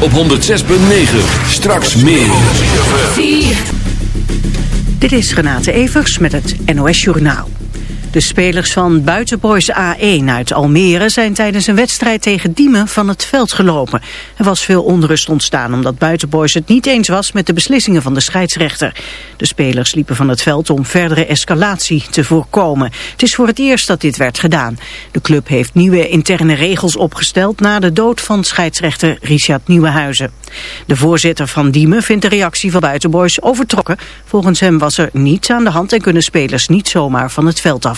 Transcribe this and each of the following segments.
op 106.9. Straks meer. Dit is Renate Evers met het NOS Journaal. De spelers van Buitenboys A1 uit Almere zijn tijdens een wedstrijd tegen Diemen van het veld gelopen. Er was veel onrust ontstaan omdat Buitenboys het niet eens was met de beslissingen van de scheidsrechter. De spelers liepen van het veld om verdere escalatie te voorkomen. Het is voor het eerst dat dit werd gedaan. De club heeft nieuwe interne regels opgesteld na de dood van scheidsrechter Richard Nieuwenhuizen. De voorzitter van Diemen vindt de reactie van Buitenboys overtrokken. Volgens hem was er niets aan de hand en kunnen spelers niet zomaar van het veld aflopen.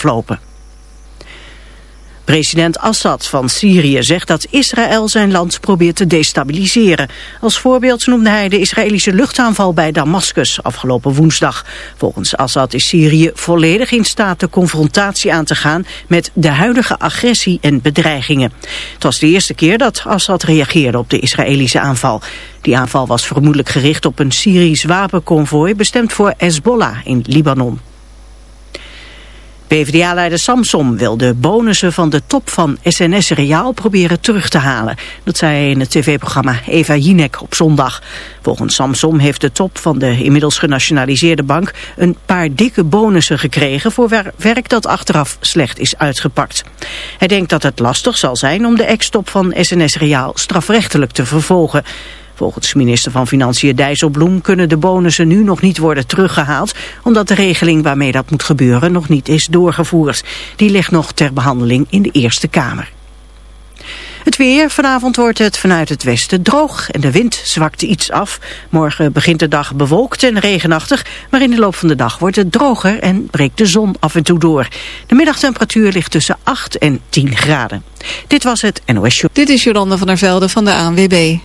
President Assad van Syrië zegt dat Israël zijn land probeert te destabiliseren. Als voorbeeld noemde hij de Israëlische luchtaanval bij Damascus afgelopen woensdag. Volgens Assad is Syrië volledig in staat de confrontatie aan te gaan met de huidige agressie en bedreigingen. Het was de eerste keer dat Assad reageerde op de Israëlische aanval. Die aanval was vermoedelijk gericht op een Syrisch wapenconvooi bestemd voor Hezbollah in Libanon. PvdA-leider Samsom wil de bonussen van de top van SNS Reaal proberen terug te halen. Dat zei hij in het tv-programma Eva Jinek op zondag. Volgens Samsom heeft de top van de inmiddels genationaliseerde bank een paar dikke bonussen gekregen voor werk dat achteraf slecht is uitgepakt. Hij denkt dat het lastig zal zijn om de ex-top van SNS Reaal strafrechtelijk te vervolgen. Volgens minister van Financiën Dijsselbloem kunnen de bonussen nu nog niet worden teruggehaald, omdat de regeling waarmee dat moet gebeuren nog niet is doorgevoerd. Die ligt nog ter behandeling in de Eerste Kamer. Het weer. Vanavond wordt het vanuit het westen droog en de wind zwakt iets af. Morgen begint de dag bewolkt en regenachtig, maar in de loop van de dag wordt het droger en breekt de zon af en toe door. De middagtemperatuur ligt tussen 8 en 10 graden. Dit was het NOS Show. Dit is Jolanda van der Velde van de ANWB.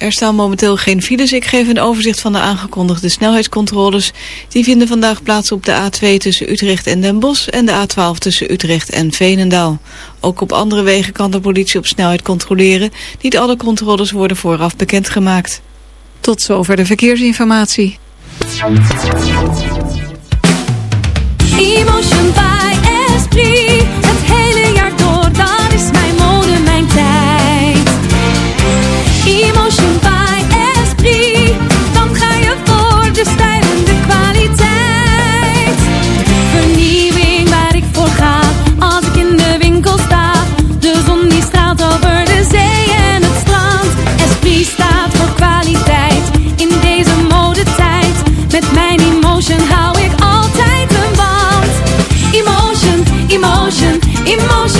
Er staan momenteel geen files. Ik geef een overzicht van de aangekondigde snelheidscontroles. Die vinden vandaag plaats op de A2 tussen Utrecht en Den Bosch en de A12 tussen Utrecht en Veenendaal. Ook op andere wegen kan de politie op snelheid controleren. Niet alle controles worden vooraf bekendgemaakt. Tot zover de verkeersinformatie. Emotion emotion,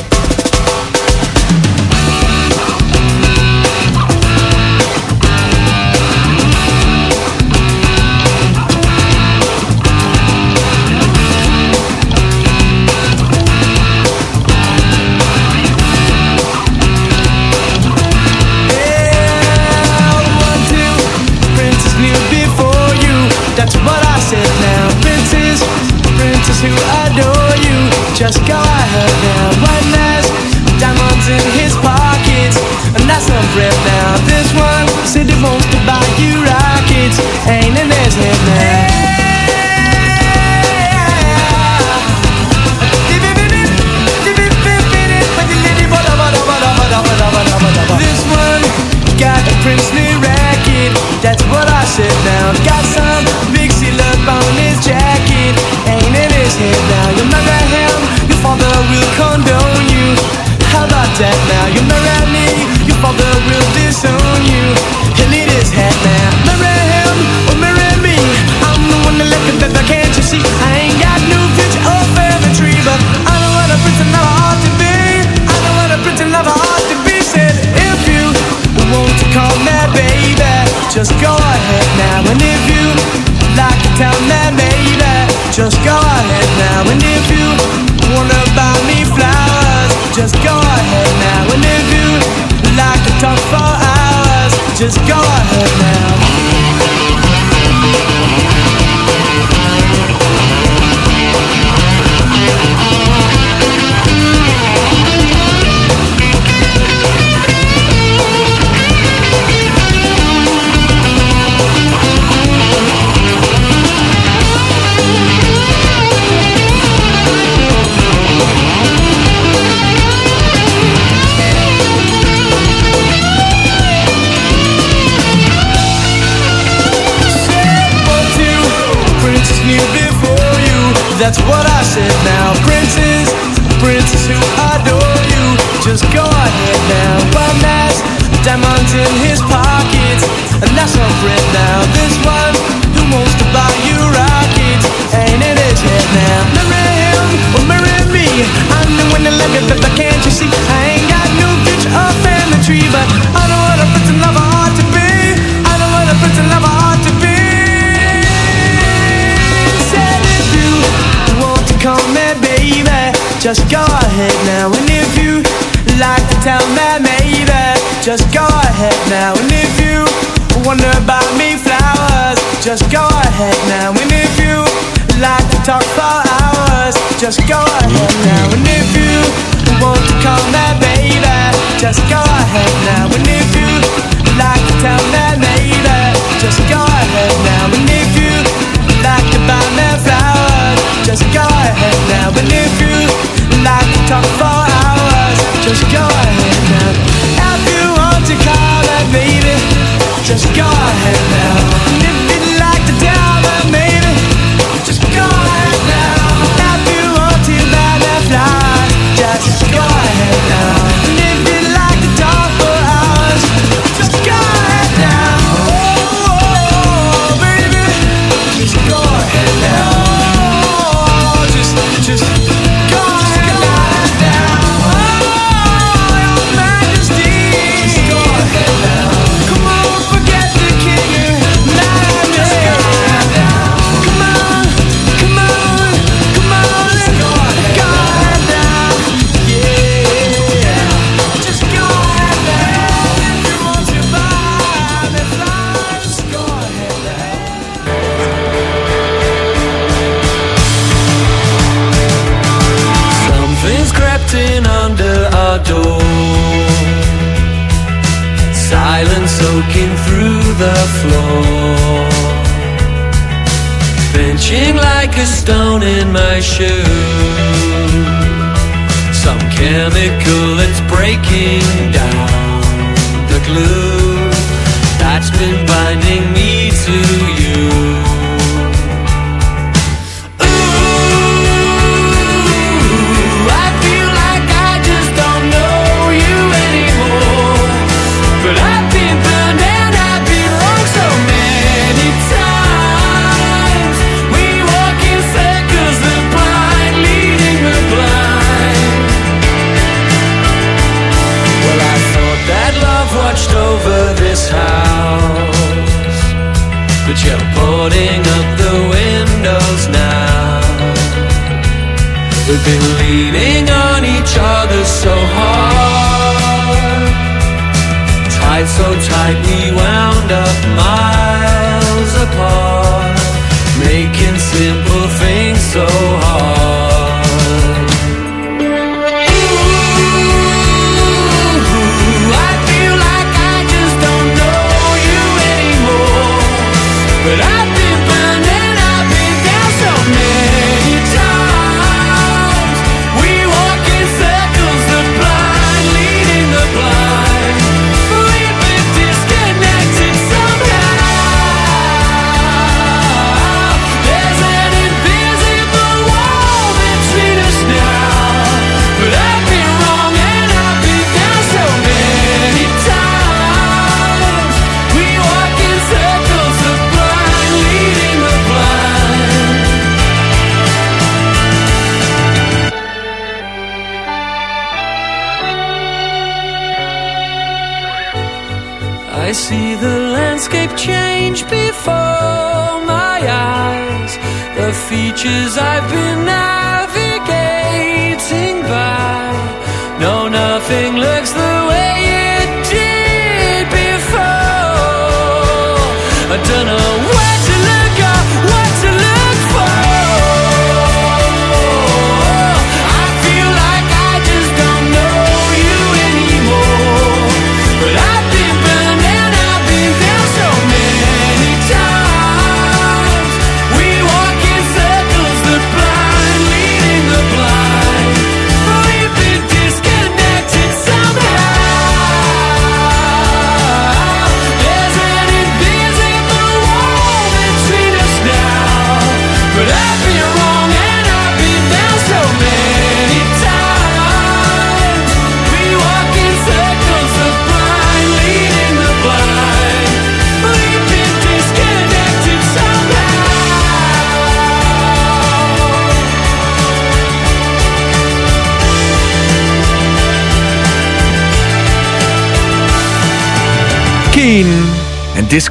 just go ahead now. And if you want to call me baby, just go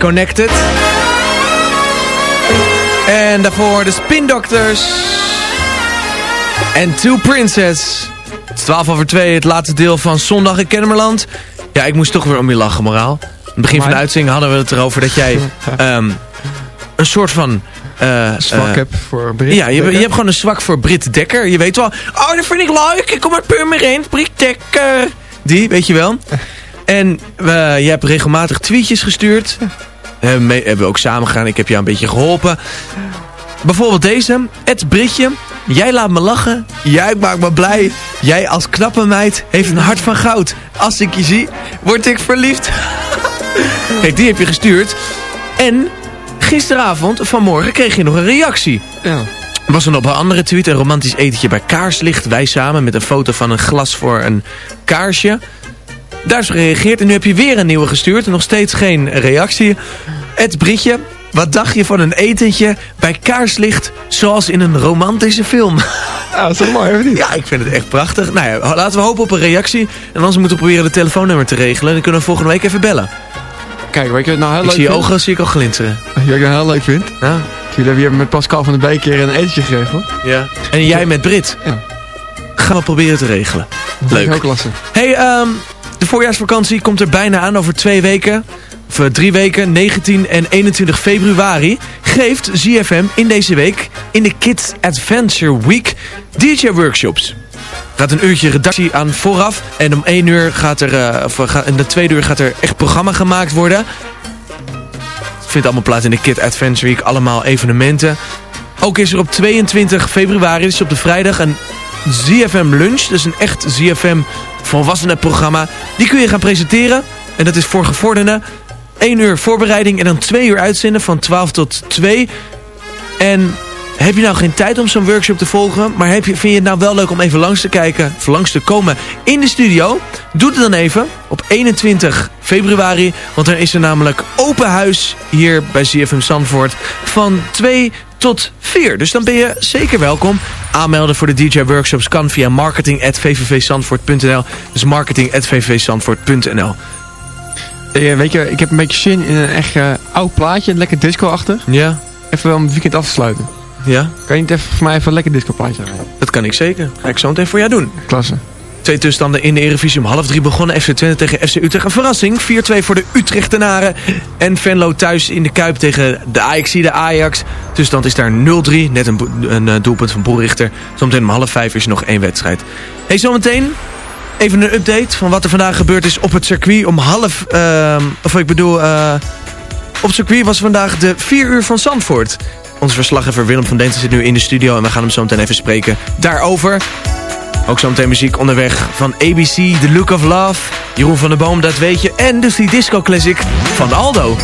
en Disconnected. En daarvoor de Spin Doctors. En Two Princess. Het is 12 over 2, het laatste deel van Zondag in Kennemerland. Ja, ik moest toch weer om je lachen, moraal. In het begin van de uitzending hadden we het erover dat jij ehm, een soort van... eh, Zwak eh, heb voor Brit Ja, je, je hebt gewoon een zwak voor Brit Dekker. Je weet wel, oh, dat vind ik leuk. Ik kom uit Purmerend, Brit Dekker. Die, weet je wel. En eh, je hebt regelmatig tweetjes gestuurd. Hebben, mee- hebben we ook samen gedaan. Ik heb jou een beetje geholpen. Bijvoorbeeld deze. Het Britje. Jij laat me lachen. Jij maakt me blij. Jij als knappe meid heeft een hart van goud. Als ik je zie, word ik verliefd. Kijk, die heb je gestuurd. En gisteravond, vanmorgen, kreeg je nog een reactie. Ja. Was er op een andere tweet een romantisch etentje bij kaarslicht. Wij samen met een foto van een glas voor een kaarsje. Daar is gereageerd en nu heb je weer een nieuwe gestuurd. En nog steeds geen reactie. Het Britje, wat dacht je van een etentje bij kaarslicht zoals in een romantische film? Ja, dat is toch mooi, of niet? Ja, ik vind het echt prachtig. Nou ja, laten we hopen op een reactie. En anders moeten we proberen de telefoonnummer te regelen. Dan kunnen we volgende week even bellen. Kijk, weet je nou heel Ik leuk zie je vind? ogen zie ik al glinteren. Weet je wat ik nou heel leuk vind? Ja. Jullie hebben hier met Pascal van de Beek hier een etentje gegeven. ja. En jij met Brit. Ja. Gaan we proberen te regelen. Dat Leuk. Ook klasse. Hey, ehm, de voorjaarsvakantie komt er bijna aan over twee weken. Of eh, drie weken, 19 en 21 februari. Geeft ZFM in deze week in de Kids Adventure Week DJ-workshops. gaat een uurtje redactie aan vooraf. En om één uur gaat er, eh, of ga- in de tweede uur gaat er echt programma gemaakt worden. Vindt allemaal plaats in de Kid Adventure Week. Allemaal evenementen. Ook is er op 22 februari, dus op de vrijdag, een ZFM Lunch. Dus een echt ZFM volwassenenprogramma. Die kun je gaan presenteren. En dat is voor gevorderden. 1 uur voorbereiding en dan 2 uur uitzenden van 12 tot 2. En heb je nou geen tijd om zo'n workshop te volgen... maar heb je, vind je het nou wel leuk om even langs te kijken... of langs te komen in de studio... doe het dan even op 21 februari... want dan is er namelijk open huis hier bij CFM Zandvoort... van 2 tot 4. Dus dan ben je zeker welkom. Aanmelden voor de DJ-workshops kan via marketing.vvvzandvoort.nl. Dus marketing.vvvzandvoort.nl. Eh, weet je, ik heb een beetje zin in een echt eh, oud plaatje, lekker disco-achtig. Ja, Even om het weekend af te sluiten. ja, Kan je niet even voor mij even een lekker disco plaatje rijden? dat kan ik zeker. Ga ik zo meteen voor jou doen. Klasse. Twee tussenstanden in de Eredivisie om half drie begonnen. FC Twente tegen FC Utrecht. Een verrassing. 4-2 voor de Utrechtenaren. En Venlo thuis in de Kuip tegen de Ajax. De Ajax. Tussenstand is daar 0-3. Net een, een eh, doelpunt van Boelrichter. Zometeen om half vijf is nog één wedstrijd. Hey, zometeen even een update van wat er vandaag gebeurd is op het circuit. Om half... ehm, of ik bedoel... eh, op het circuit was vandaag de 4 uur van Zandvoort. Onze verslaggever Willem van Densen zit nu in de studio. En we gaan hem zo meteen even spreken daarover. Ook zometeen muziek onderweg van ABC, The Look of Love. Jeroen van der Boom, dat weet je. En dus die disco classic van Aldo.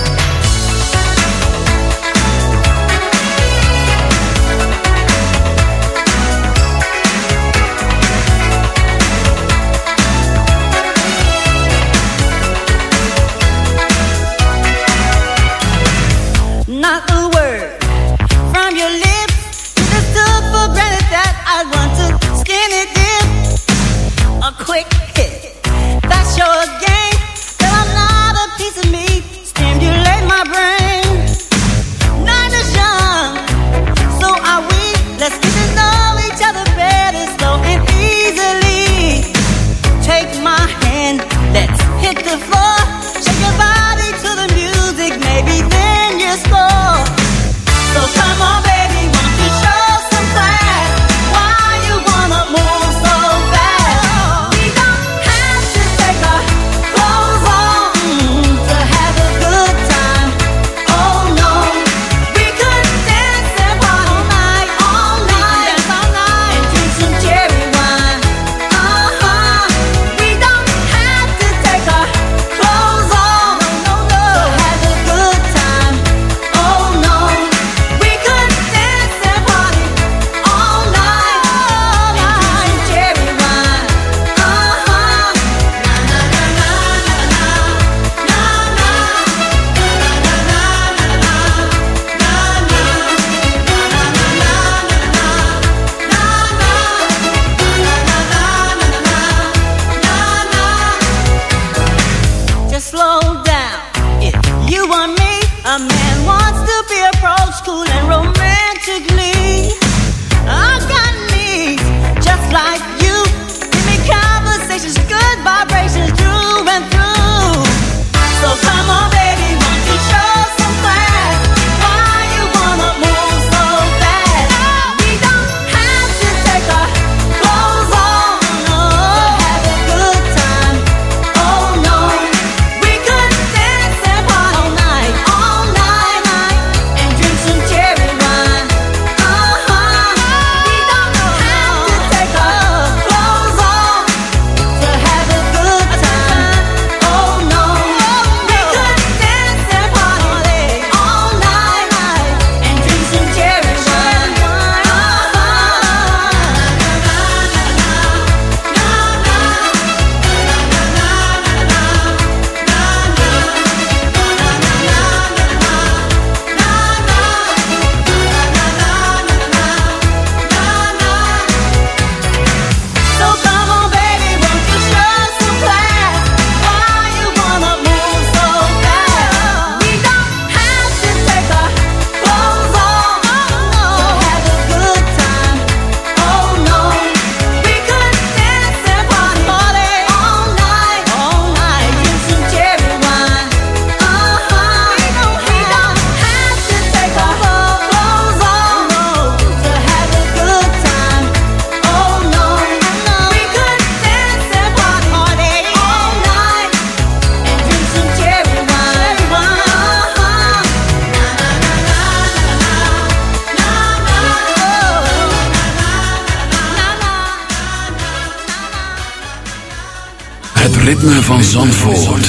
Ritme van Zandvoort.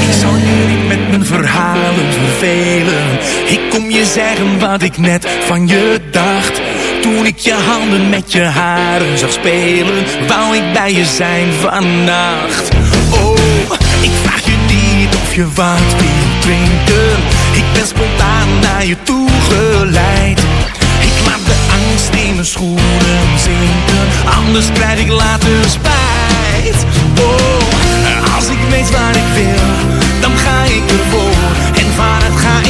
Ik zal niet met mijn verhalen vervelen. Ik kom je zeggen wat ik net van je dacht. Toen ik je handen met je haren zag spelen, wou ik bij je zijn vannacht. Oh, ik vraag je niet of je wat wil drinken. Ik ben spontaan naar je toe geleid. Angst in mijn schoenen zinken, anders krijg ik later spijt. Oh, als ik weet waar ik wil, dan ga ik ervoor. En vanuit ga ik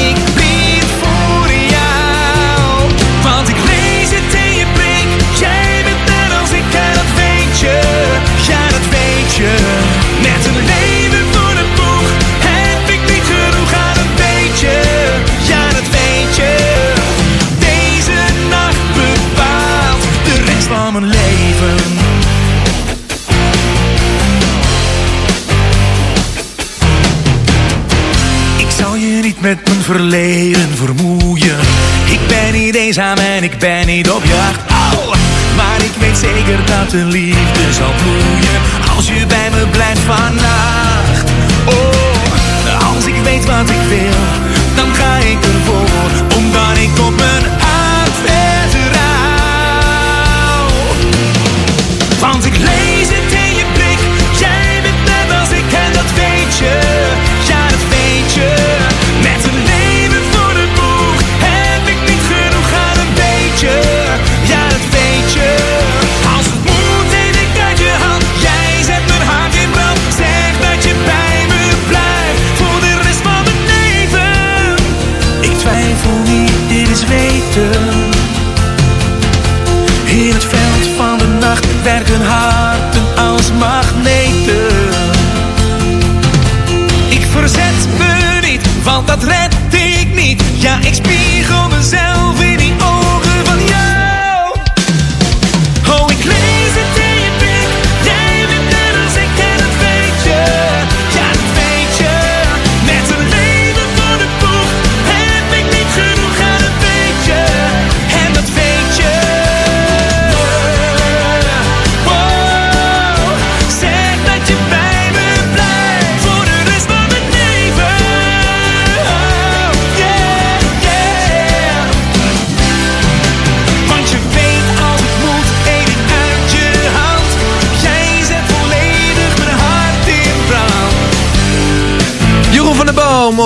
Ik zal je niet met mijn verleden vermoeien. Ik ben niet eenzaam en ik ben niet op jacht. Maar ik weet zeker dat de liefde zal bloeien. Als je bij me blijft vannacht. Oh, als ik weet wat ik wil, dan ga ik ervoor. Omdat ik op mijn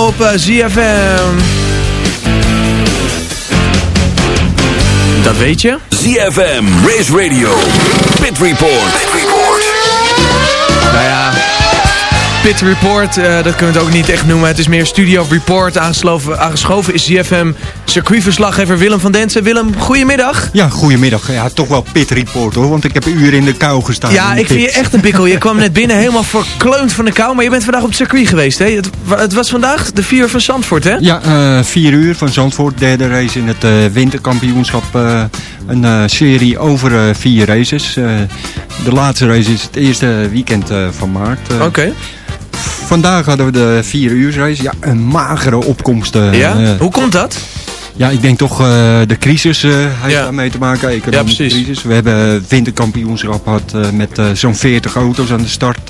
op eh, ZFM. Dat weet je? ZFM, Race Radio, Pit Report. Pit Report. Nou ja, Pit Report, eh, dat kunnen we het ook niet echt noemen. Het is meer Studio Report. Aangesloven, aangeschoven is ZFM circuitverslaggever Willem van Densen. Willem, goedemiddag. Ja, goedemiddag. Ja, toch wel pit report hoor, want ik heb een uur in de kou gestaan. Ja, ik vind je pit. echt een bikkel. Je kwam net binnen helemaal verkleumd van de kou. Maar je bent vandaag op het circuit geweest, hè? Het, het was vandaag de vier van Zandvoort, hè? Ja, eh, vier uur van Zandvoort, derde race in het eh, winterkampioenschap. eh, een eh, serie over eh, vier races. Eh, de laatste race is het eerste weekend eh, van maart. eh. Oké. Vandaag hadden we de vier uur race. Ja, een magere opkomst. eh, Ja? eh, Hoe komt dat? Ja, ik denk toch eh, de crisis eh heeft daarmee te maken. Economische Ja, crisis. We hebben winterkampioenschap gehad eh, met zo'n 40 auto's aan de start.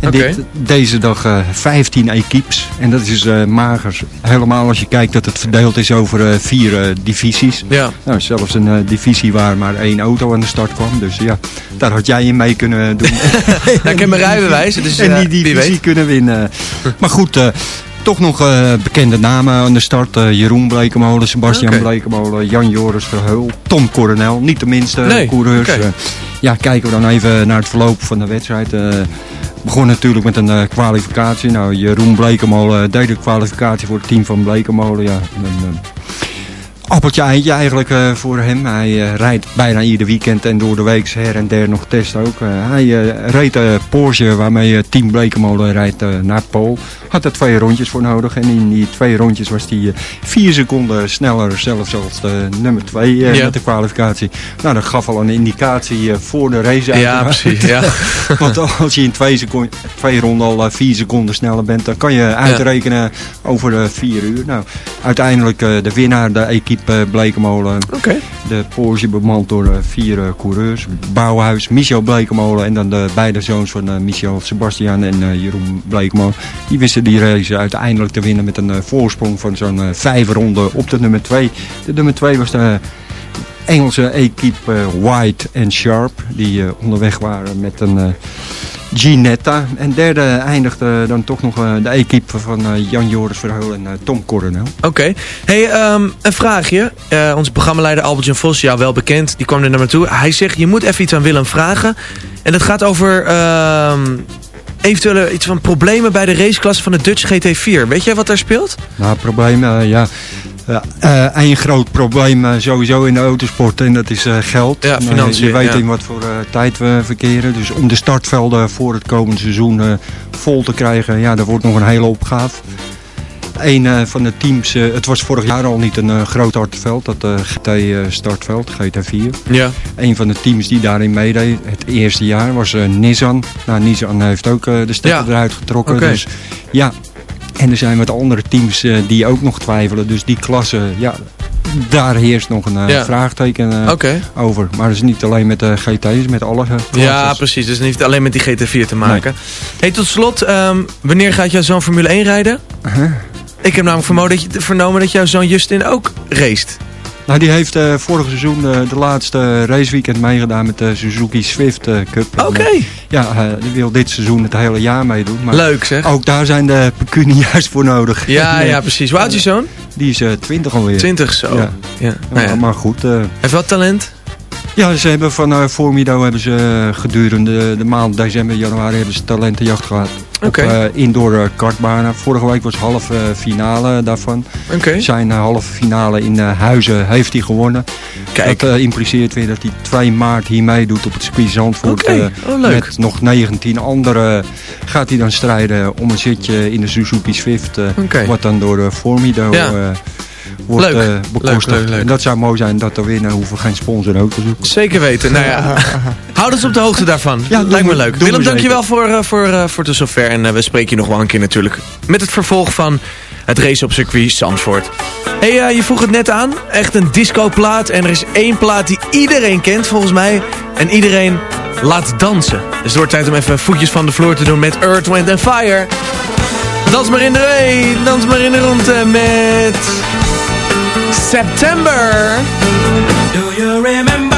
en dit, deze dag eh 15 equipes. En dat is mager. Helemaal als je kijkt dat het verdeeld is over vier divisies. Ja. Nou, zelfs een divisie waar maar één auto aan de start kwam. Dus ja, daar had jij in mee kunnen doen. Ja, ik heb mijn rijbewijs, dus en die divisie kunnen winnen. Maar goed, toch nog eh, bekende namen aan de start. Eh, Jeroen Blekemolen, Sebastian Oké. Blekemolen, Jan Joris Verheul, Tom Coronel. Niet de minste Nee, coureurs. Eh, ja, kijken we dan even naar het verloop van de wedstrijd. Begon natuurlijk met een kwalificatie. Nou, Jeroen Blekemolen deed de kwalificatie voor het team van Blekemolen. Ja, appeltje eindje eigenlijk eh, voor hem. Hij eh, rijdt bijna ieder weekend en door de week her en der nog test ook. Eh, hij reed de Porsche waarmee Team Blekemolen rijdt naar Pool. Had er twee rondjes voor nodig en in die twee rondjes was hij vier seconden sneller zelfs als de nummer twee Ja. met de kwalificatie. Nou, dat gaf al een indicatie voor de race. Ja, uiteraard. precies, ja. Want als je in twee, seconden, twee ronden al vier seconden sneller bent, dan kan je uitrekenen over de vier uur. Nou, uiteindelijk de winnaar, de equipe Blekemolen. Oké. De Porsche bemand door uh, vier uh, coureurs. Bouwhuis, Michel Blekemolen en dan de beide zoons van Michel Sebastian en Jeroen Blekemolen. Die wisten die race uiteindelijk te winnen met een voorsprong van zo'n vijf ronden op de nummer twee. De nummer twee was de Engelse equipe White en Sharp. Die onderweg waren met een... Ginetta. En derde eindigde dan toch nog uh, de equipe van uh, Jan Joris Verheul en uh, Tom Coronel. Oké. Okay. Hey, um, een vraagje. onze programmaleider Albert-Jan Vos, jou wel bekend, die kwam er naar me toe. Hij zegt, je moet even iets aan Willem vragen. En dat gaat over ehm, eventuele iets van problemen bij de raceklasse van de Dutch GT4. Weet jij wat daar speelt? Nou, problemen, ja. Ja, uh, groot probleem uh, sowieso in de autosport en dat is uh, geld. Ja, financiën. je weet in wat voor tijd we verkeren. Dus om de startvelden voor het komende seizoen vol te krijgen, ja, daar wordt nog een hele opgave. Een van de teams, het was vorig jaar al niet een groot hartveld, dat GT-startveld, GT4. Ja. Een van de teams die daarin meedeed, het eerste jaar, was Nissan. Nou, Nissan heeft ook de stekker ja. eruit getrokken. Okay. Dus ja, en er zijn wat andere teams uh, die ook nog twijfelen. Dus die klasse, ja, daar heerst nog een uh, ja. vraagteken uh, okay. over. Maar dat is niet alleen met de GT's, met alle klasses. Ja, precies. Dus niet alleen met die GT4 te maken. Nee. Hey, tot slot, um, wanneer gaat jouw zoon Formule 1 rijden? -huh. Ik heb namelijk vermoeden dat je, vernomen dat jouw zoon Justin ook raced. Nou, die heeft uh, vorig seizoen uh, de laatste raceweekend meegedaan met de Suzuki Swift Cup. Oké. Okay. ja, die wil dit seizoen het hele jaar meedoen. Maar Leuk zeg. Ook daar zijn de pecunia's voor nodig. Ja, ja, precies. Hoe oud is je zoon? Die is 20 alweer. 20 zo. Ja. ja. Nou ja. Maar goed. Heeft wel talent? Ja, ze hebben van uh, Formido hebben ze gedurende de maand december, januari hebben ze talentenjacht gehad. Okay. Op uh, indoor kartbanen. Vorige week was halve uh, finale daarvan. Okay. Zijn halve finale in Huizen heeft hij gewonnen. Kijk. Dat impliceert weer dat hij 2 maart hier meedoet op het circuit Zandvoort. Okay. Oh. Met nog 19 anderen gaat hij dan strijden om een zitje in de Suzuki Swift. Wat dan door Formido... Ja. Wordt, leuk. Uh, bekostigd. Leuk, leuk, leuk. En dat zou mooi zijn dat er winnen. Hoeven we geen sponsor ook te zoeken. Zeker weten. Nou ja, houd ons op de hoogte daarvan. Ja, Lijkt me leuk. Willem, dankjewel voor, uh, voor, uh, voor de zover. En we spreken je nog wel een keer natuurlijk. Met het vervolg van het race op circuit Zandvoort. Hey, je vroeg het net aan. Echt een disco plaat. En er is één plaat die iedereen kent volgens mij. En iedereen laat dansen. Dus het wordt tijd om even voetjes van de vloer te doen met Earth, Wind Fire. Dans maar in de ree. Dans maar in de ronde met... September. Do you remember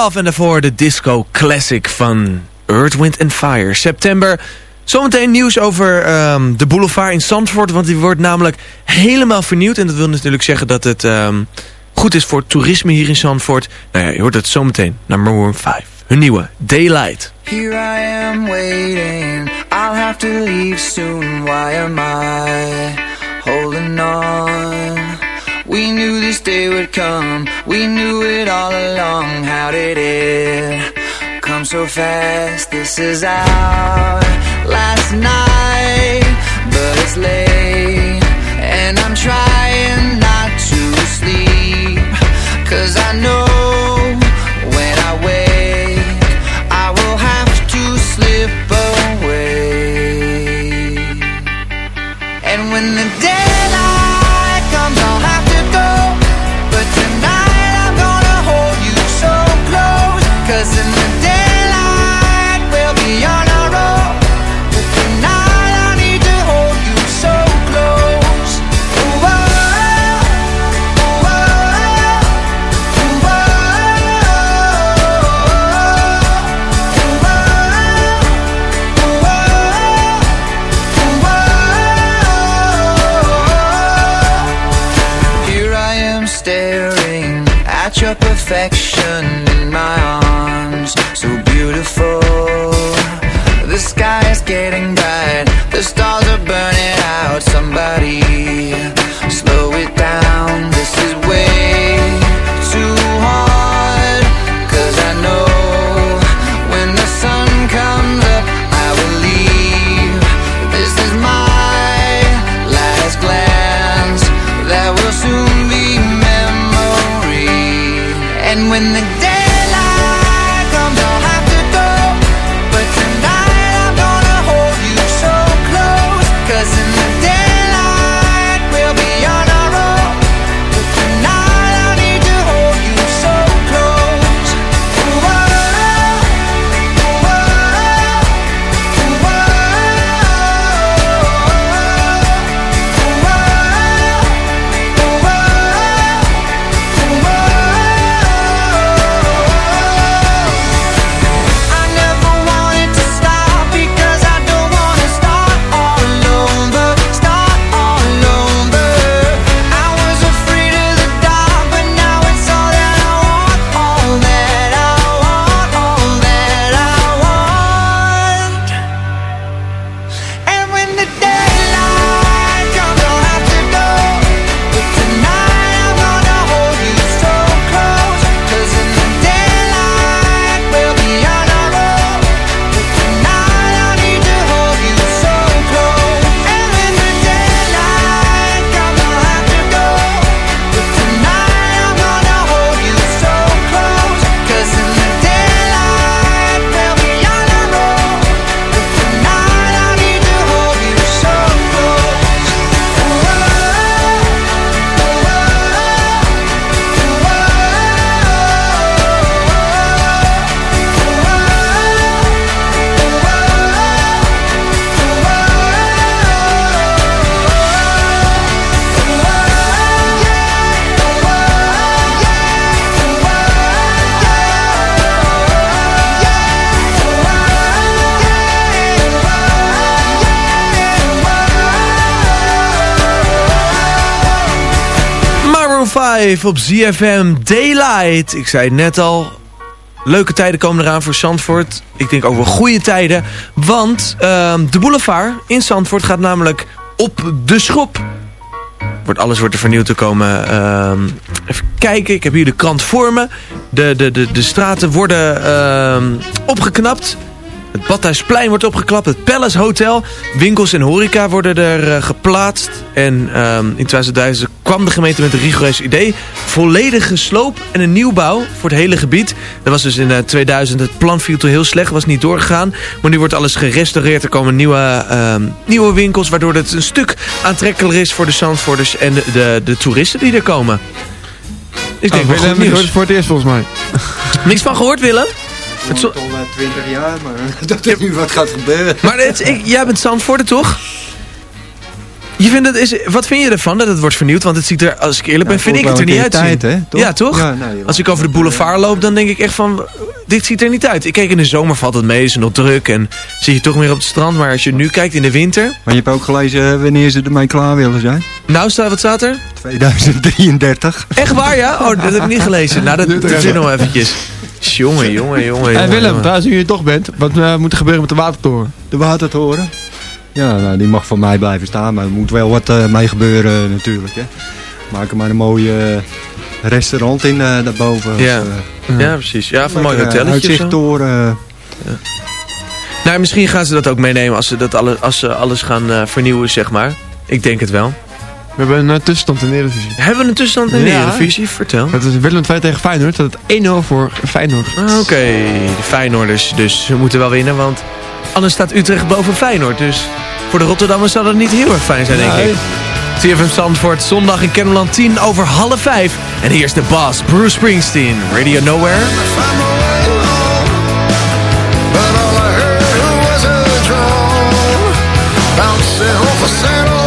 En daarvoor de disco classic van Earth, Wind and Fire. September. Zometeen nieuws over ehm, de boulevard in Zandvoort. Want die wordt namelijk helemaal vernieuwd. En dat wil natuurlijk zeggen dat het ehm, goed is voor toerisme hier in Zandvoort. Nou ja, je hoort het zometeen naar Maroon 5. Hun nieuwe Daylight. Here I am waiting. I'll have to leave soon. Why am I holding on? knew this day would come. We knew it all along. How did it come so fast? This is our last night, but it's late, and I'm trying. me. 5 op ZFM Daylight. Ik zei net al. Leuke tijden komen eraan voor Zandvoort. Ik denk ook wel goede tijden. Want ehm, de boulevard in Zandvoort gaat namelijk op de schop. Wordt, alles wordt er vernieuwd te komen. Ehm, even kijken, ik heb hier de krant voor me. De, de, de, de straten worden ehm, opgeknapt. Het Badhuisplein wordt opgeklapt. Het Palace Hotel. Winkels en horeca worden er eh, geplaatst. En ehm, in 2000 kwam de gemeente met een rigoureus idee. Volledige sloop en een nieuwbouw voor het hele gebied. Dat was dus in eh, 2000. Het plan viel toen heel slecht. Was niet doorgegaan. Maar nu wordt alles gerestaureerd. Er komen nieuwe, ehm, nieuwe winkels. Waardoor het een stuk aantrekkelijker is voor de Zandvoorters. En de, de, de toeristen die er komen. Ik denk Oh, wel goed nieuws. voor het eerst volgens mij. Niks van gehoord Willem? Het is al 20 jaar, maar dat er nu wat gaat gebeuren. Maar het, ik, jij bent Zandvoorter, toch? Je vindt het, is, wat vind je ervan dat het wordt vernieuwd? Want het ziet er, als ik eerlijk ben, Ja, vind ik het er niet keer tijd, hè? Toch? Ja, toch? Ja, als ik over de boulevard loop, dan denk ik echt van... Dit ziet er niet uit. Ik kijk in de zomer valt het mee, is het nog druk en zie je toch meer op het strand. Maar als je nu kijkt in de winter... Maar je hebt ook gelezen eh, wanneer ze ermee klaar willen zijn. Nou, staat, wat staat er? 2033. Echt waar, ja? Oh, dat heb ik niet gelezen. Nou, dat, dat zit nog eventjes. Jongen, jongen, jongen. Hey Willem, jongen. je er toch bent, wat eh, moet er gebeuren met de watertoren? De watertoren? Ja, nou, die mag van mij blijven staan, maar er moet wel wat eh, mee gebeuren eh, natuurlijk. Hè. Maak er maar een mooi eh, restaurant in eh, daarboven. Ja. Of, Ja, precies. Ja, van een mooi hotelletje. Uitzichttoren. Nou, misschien gaan ze dat ook meenemen als ze, dat alle, als ze alles gaan eh, vernieuwen, zeg maar. Ik denk het wel. We hebben een eh, tussenstand in de Eredivisie. Hebben we een tussenstand in de Ja. Eredivisie? Vertel. Het is Willem 2 tegen Feyenoord, dat het 1-0 voor Feyenoord. Ah, Oké, de Feyenoorders. Dus ze moeten wel winnen, want anders staat Utrecht boven Feyenoord. Dus voor de Rotterdammers zal dat niet heel erg fijn zijn, denk Nee. ik. CFM Zandvoort, zondag in Kennemerland 10 over half 5. En hier is de baas, Bruce Springsteen, Radio Nowhere. But all I heard was a drone bouncing off a satellite,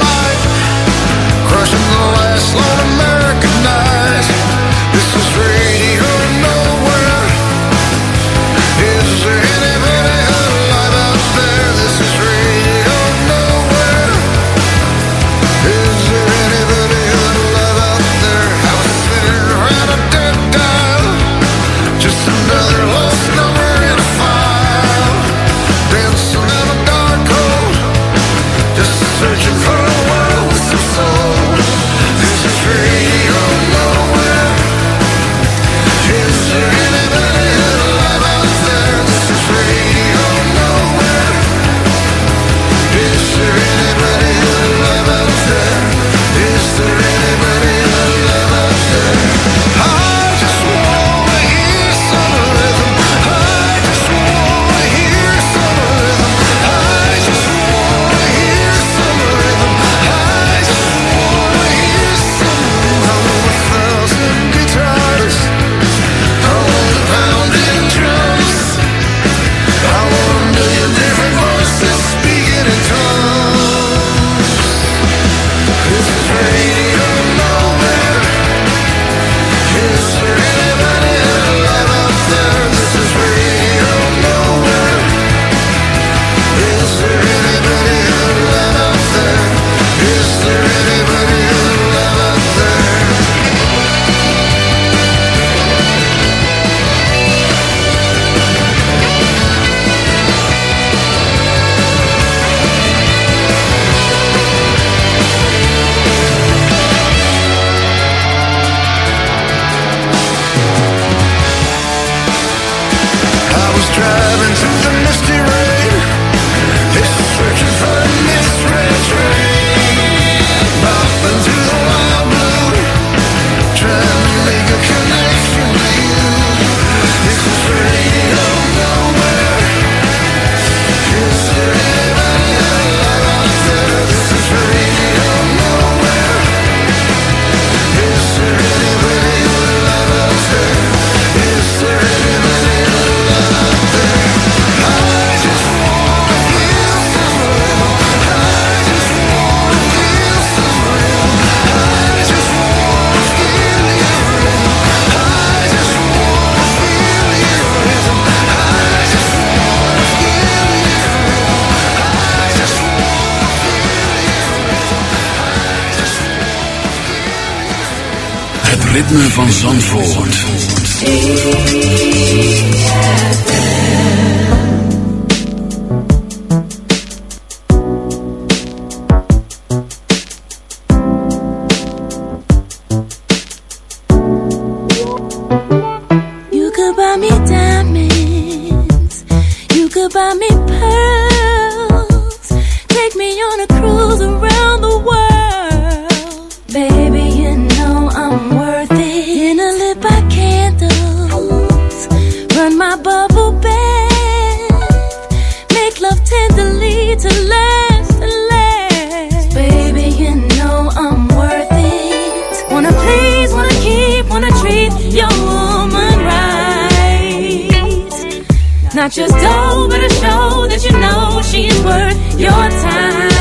not just dough, but a show that you know she is worth your time.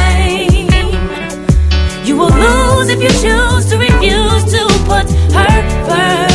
You will lose if you choose to refuse to put her first.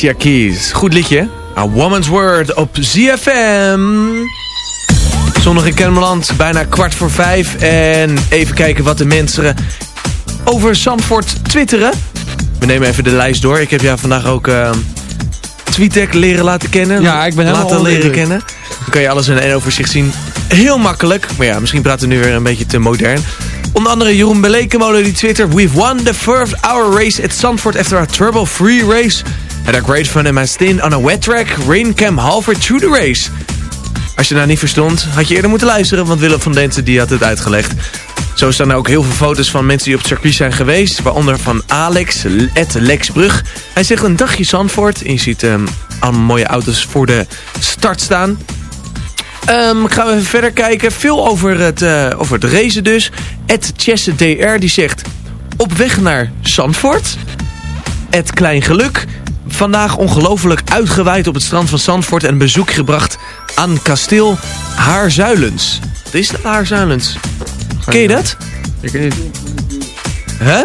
Alicia Keys. Goed liedje. A Woman's Word op ZFM. Zondag in Kennemerland, bijna kwart voor vijf. En even kijken wat de mensen over Zandvoort twitteren. We nemen even de lijst door. Ik heb jou vandaag ook uh, leren laten kennen. Ja, ik ben helemaal Laten leren kennen. Dan kan je alles in één overzicht zien. Heel makkelijk. Maar ja, misschien praten we nu weer een beetje te modern. Onder andere Jeroen Belekenmolen die twittert... We've won the first hour race at Zandvoort after a trouble-free race. Had a great fun in my stint on a wet track. Rain came halfway through the race. Als je nou niet verstond, had je eerder moeten luisteren... want Willem van Densen die had het uitgelegd. Zo staan er ook heel veel foto's van mensen die op het circuit zijn geweest. Waaronder van Alex, Ed Lexbrug. Hij zegt een dagje Zandvoort. En je ziet ehm, allemaal mooie auto's voor de start staan. Ehm, gaan we even verder kijken. Veel over het, eh, over het racen dus. Ed Chesse DR die zegt... Op weg naar Zandvoort. Ed Klein Geluk. Vandaag ongelooflijk uitgewaaid op het strand van Zandvoort... en een bezoek gebracht aan kasteel Haarzuilens. Wat is dat Haarzuilens? Ken je dat? Ik ken het Hè?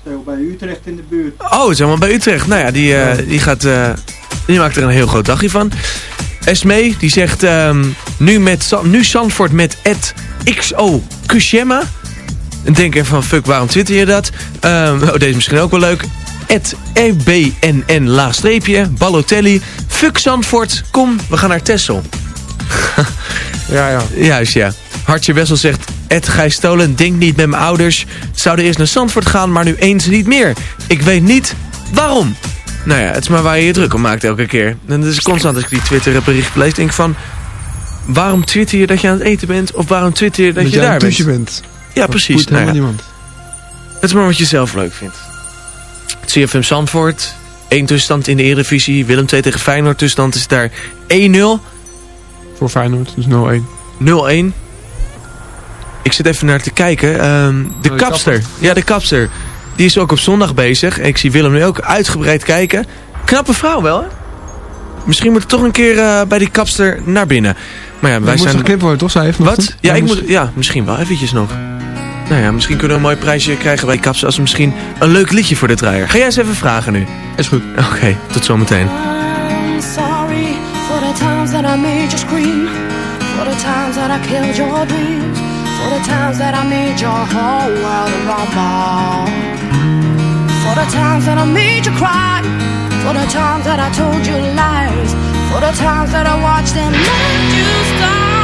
Stel bij Utrecht in de buurt. Oh, het is helemaal bij Utrecht. Nou ja, die, eh, die, gaat, eh, die maakt er een heel groot dagje van. Esmee, die zegt ehm, nu, met, nu Zandvoort met Ed XO Kushema. En denk even van, fuck, waarom twitter je dat? Ehm, oh, deze is misschien ook wel leuk. Ed EBNN laagstreepje, Balotelli. Fuck Zandvoort, kom, we gaan naar Texel. Ja, ja. Juist, ja. Hartje Wessel zegt... Ed Gijs Stolen, denk niet met mijn ouders. Zouden eerst naar Zandvoort gaan, maar nu eens niet meer. Ik weet niet waarom. Nou ja, het is maar waar je je druk om maakt elke keer. En het is constant als ik die Twitter bericht lees, denk ik van... Waarom twitter je dat je aan het eten bent? Of waarom twitter je dat, Dat je daar bent? Ja, Dat precies. Nou ja. Het is maar wat je zelf leuk vindt. CFM Zandvoort. 1 tussenstand in de Eredivisie. Willem 2 tegen Feyenoord. Tussenstand is daar 1-0. Voor Feyenoord, dus 0-1. 0-1. Ik zit even naar te kijken. Ehm, de Oh, kapster. Ja, de kapster. Die is ook op zondag bezig. Ik zie Willem nu ook uitgebreid kijken. Knappe vrouw wel, hè? Misschien moet ik toch een keer eh, bij die kapster naar binnen. Maar ja, wij zijn... zijn... geknipt worden, toch? Zij heeft Wat? Ja, ik moet... ja, misschien wel eventjes nog. Nou ja, misschien kunnen we een mooi prijsje krijgen bij kapster... als we misschien een leuk liedje voor de draaier. Ga jij eens even vragen nu. Is goed. Oké, tot zometeen. For the times that I made you cry, for the times that I told you lies, for the times that I watched and let you stumble.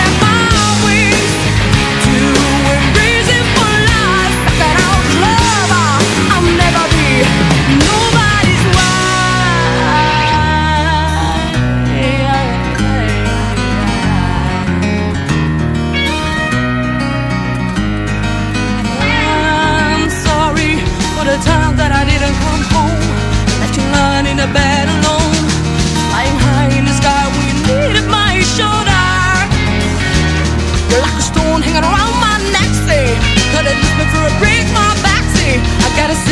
gotta say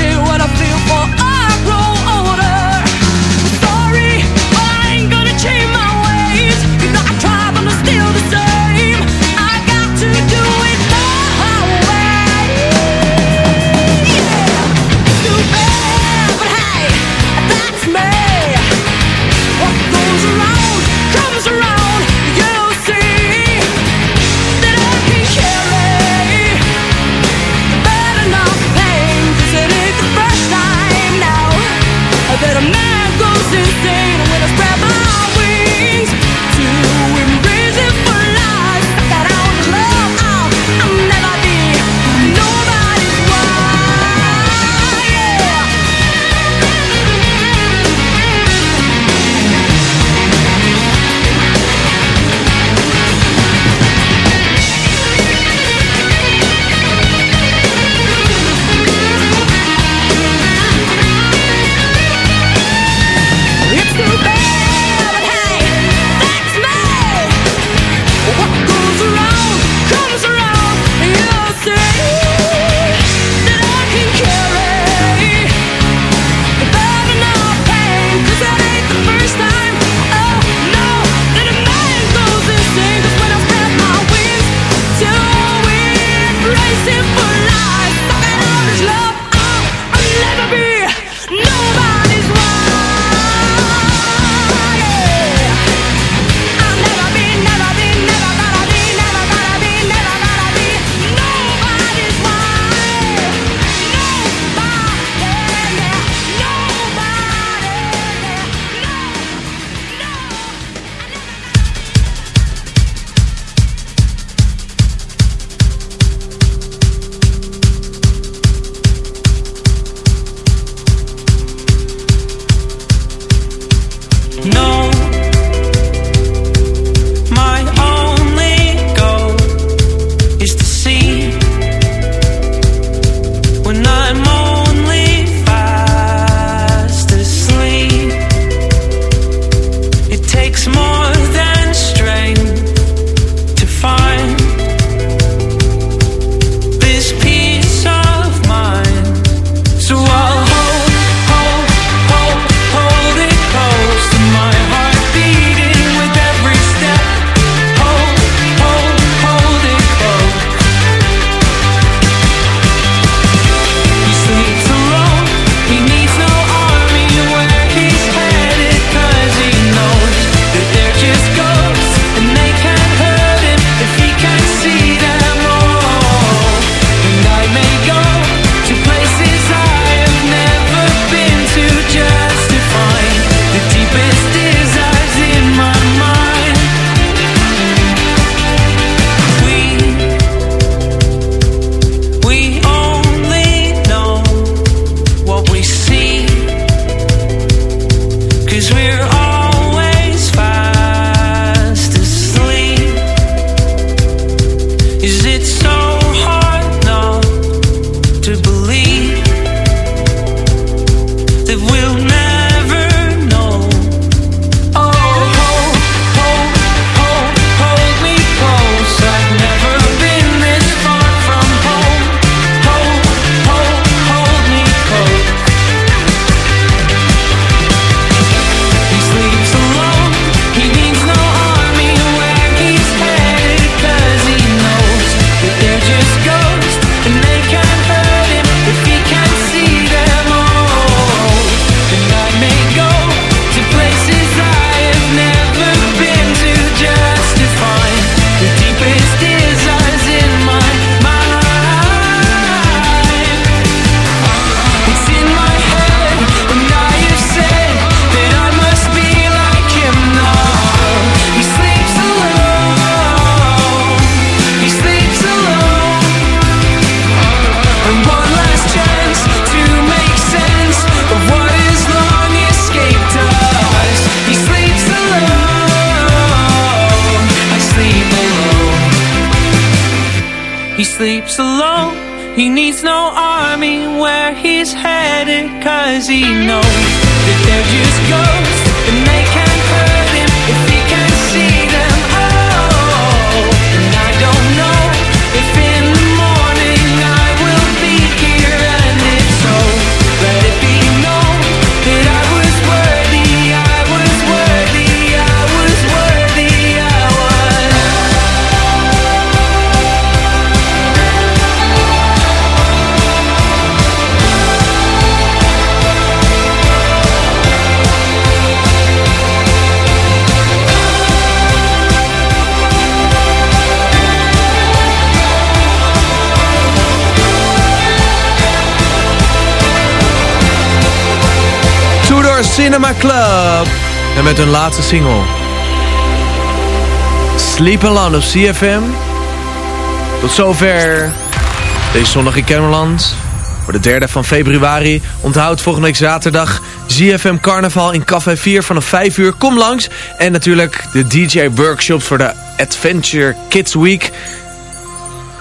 Cinema Club. En met hun laatste single. Sleep Alone op CFM. Tot zover deze zondag in Camerland. Voor de derde van februari. Onthoud volgende week zaterdag ZFM Carnaval in Café 4 vanaf 5 uur. Kom langs. En natuurlijk de DJ workshops voor de Adventure Kids Week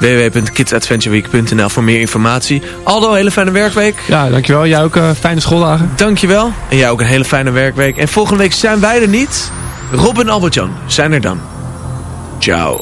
www.kidsadventureweek.nl voor meer informatie. Aldo, hele fijne werkweek. Ja, dankjewel. Jij ook uh, fijne schooldagen. Dankjewel. En jij ook een hele fijne werkweek. En volgende week zijn wij er niet. Rob en Albert-Jan zijn er dan. Ciao.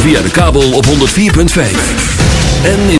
Via de kabel op 104.5. En in